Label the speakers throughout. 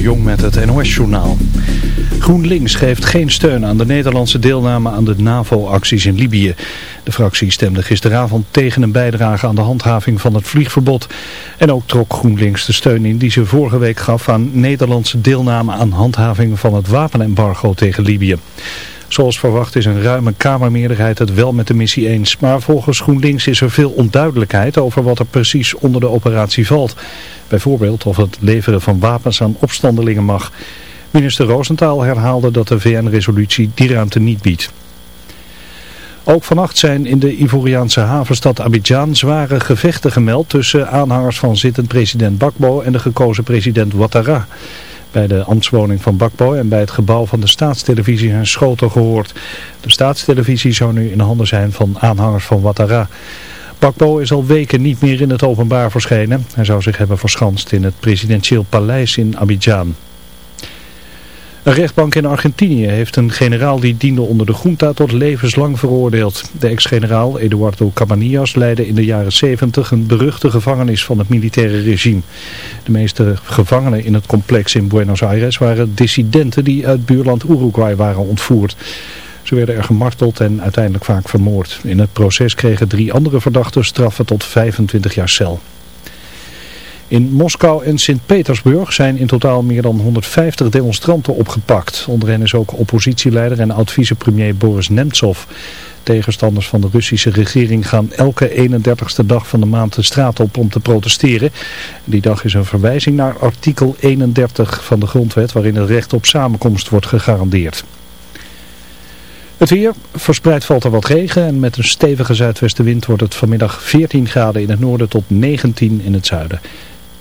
Speaker 1: Jong met het NOS-journaal. GroenLinks geeft geen steun aan de Nederlandse deelname aan de NAVO-acties in Libië. De fractie stemde gisteravond tegen een bijdrage aan de handhaving van het vliegverbod. En ook trok GroenLinks de steun in die ze vorige week gaf aan Nederlandse deelname aan handhaving van het wapenembargo tegen Libië. Zoals verwacht is een ruime Kamermeerderheid het wel met de missie eens. Maar volgens GroenLinks is er veel onduidelijkheid over wat er precies onder de operatie valt. Bijvoorbeeld of het leveren van wapens aan opstandelingen mag. Minister Roosentaal herhaalde dat de VN-resolutie die ruimte niet biedt. Ook vannacht zijn in de Ivoriaanse havenstad Abidjan zware gevechten gemeld tussen aanhangers van zittend president Bakbo en de gekozen president Ouattara. Bij de ambtswoning van Bakbo en bij het gebouw van de staatstelevisie zijn schoten gehoord. De staatstelevisie zou nu in handen zijn van aanhangers van Ouattara. Bakbo is al weken niet meer in het openbaar verschenen. Hij zou zich hebben verschanst in het presidentieel paleis in Abidjan. Een rechtbank in Argentinië heeft een generaal die diende onder de junta tot levenslang veroordeeld. De ex-generaal Eduardo Cabanillas leidde in de jaren 70 een beruchte gevangenis van het militaire regime. De meeste gevangenen in het complex in Buenos Aires waren dissidenten die uit buurland Uruguay waren ontvoerd. Ze werden er gemarteld en uiteindelijk vaak vermoord. In het proces kregen drie andere verdachten straffen tot 25 jaar cel. In Moskou en Sint-Petersburg zijn in totaal meer dan 150 demonstranten opgepakt. Onder hen is ook oppositieleider en oud-vicepremier Boris Nemtsov. Tegenstanders van de Russische regering gaan elke 31ste dag van de maand de straat op om te protesteren. Die dag is een verwijzing naar artikel 31 van de grondwet waarin het recht op samenkomst wordt gegarandeerd. Het weer, verspreid valt er wat regen en met een stevige zuidwestenwind wordt het vanmiddag 14 graden in het noorden tot 19 in het zuiden.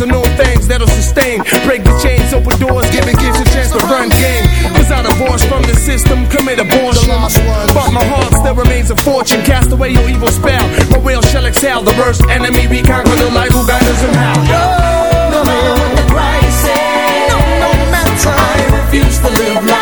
Speaker 2: I'm white rains, I know things that'll sustain. Break the chains, open doors, giving kids a chance to run game. Cause I divorced from the system, commit abortion. But my heart still remains a fortune. Cast away your evil spell. My will shall excel. The worst enemy we conquer the light who guides us and how.
Speaker 3: No matter what the price is, no, no matter. I refuse to live like this.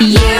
Speaker 3: Yeah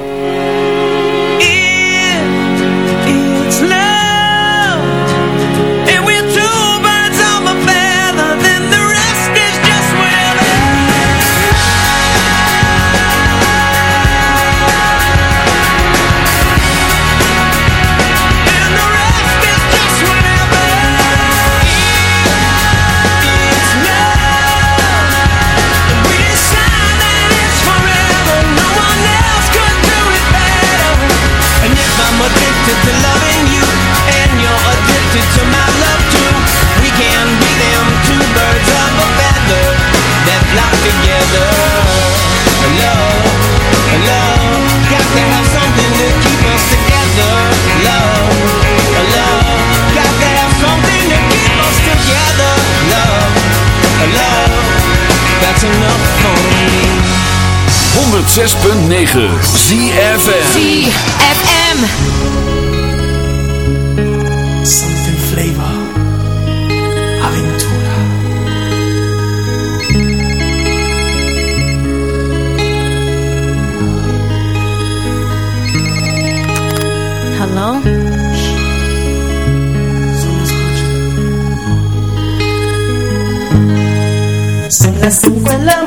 Speaker 4: 106.9
Speaker 5: ZFM
Speaker 6: ZFM
Speaker 7: Something flavor. Aventura.
Speaker 6: Hello?
Speaker 7: Son las 5 en la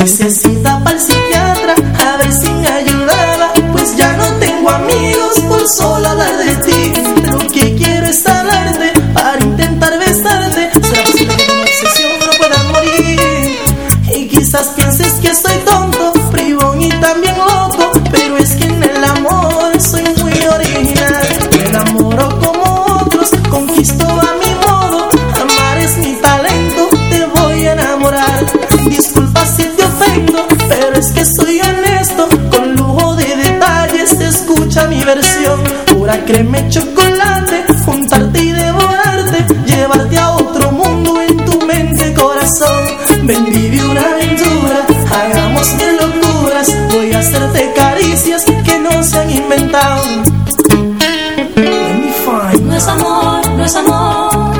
Speaker 7: Hice cita para el psiquiatra a ver si me ayudaba, pues ya no tengo amigos por sola. chocolate, juntarte y devorarte, llevarte a otro mundo en tu mente, corazón. Ven, vive una aventura, hagamos mil locuras, voy a hacerte caricias que no se han inventado.
Speaker 6: No es amor, no es amor,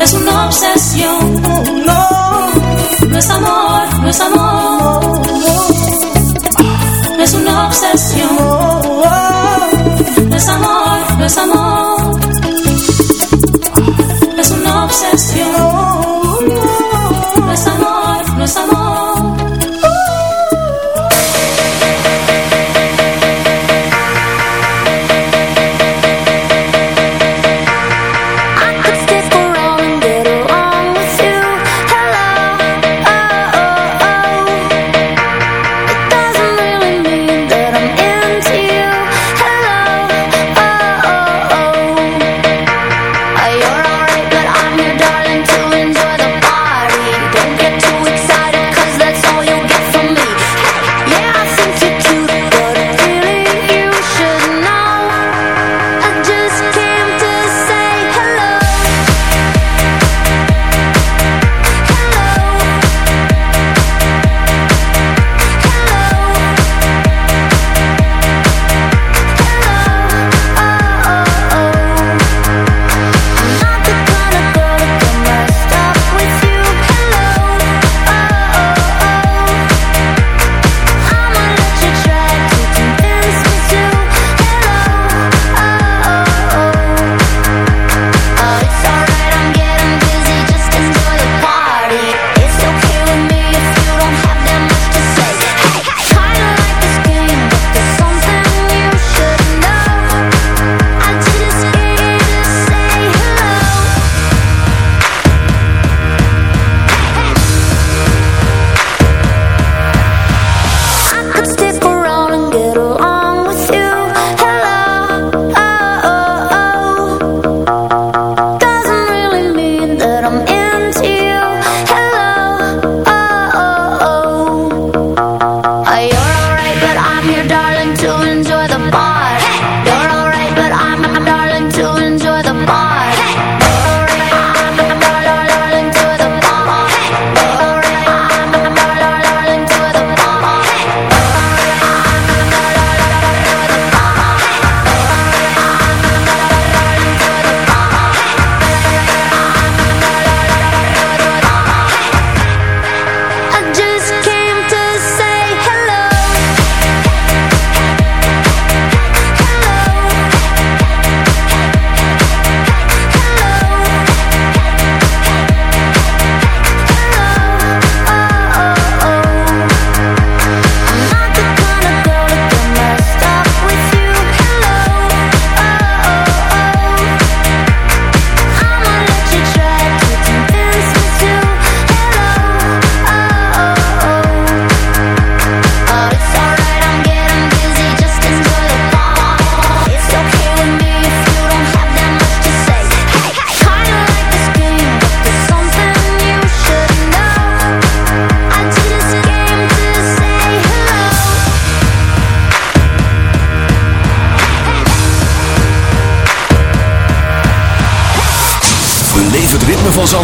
Speaker 6: es una obsesión.
Speaker 7: No,
Speaker 6: no, es amor, no es amor,
Speaker 7: no, no.
Speaker 6: es una obsesión nuestro amor.